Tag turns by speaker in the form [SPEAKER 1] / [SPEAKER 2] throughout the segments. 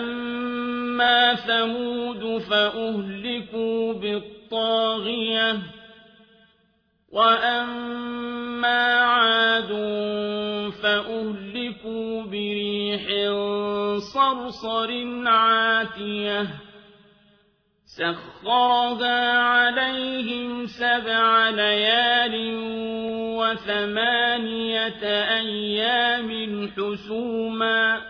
[SPEAKER 1] فأما ثمود فأهلكوا بالطاغية وأما عاد فأهلكوا بريح صرصر عاتية سخرها عليهم سبع ليال وثمانية أيام حسوماً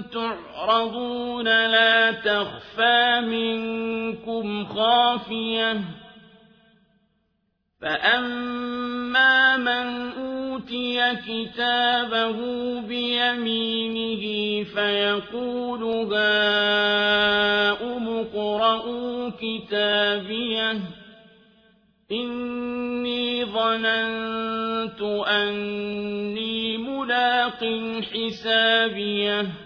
[SPEAKER 1] تعرضون لا تخفى منكم خافية فأما من أوتي كتابه بيمينه فيقول هاؤم اقرءوا كتابيه إني ظننت أني ملاق حسابيه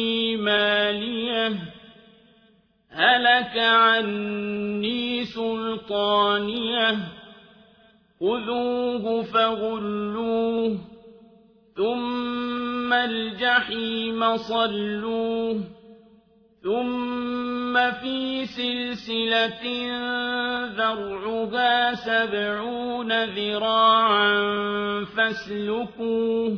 [SPEAKER 1] هلك عني سلطانية. خذوه فغلوه ثم الجحيم صلوه ثم في سلسلة ذرعها سبعون ذراعا فاسلكوه.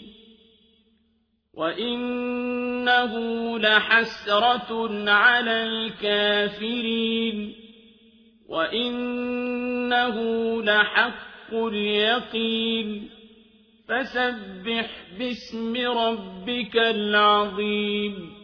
[SPEAKER 1] وإنه لحسرة على الكافرين وإنه لحق اليقين فسبح باسم ربك العظيم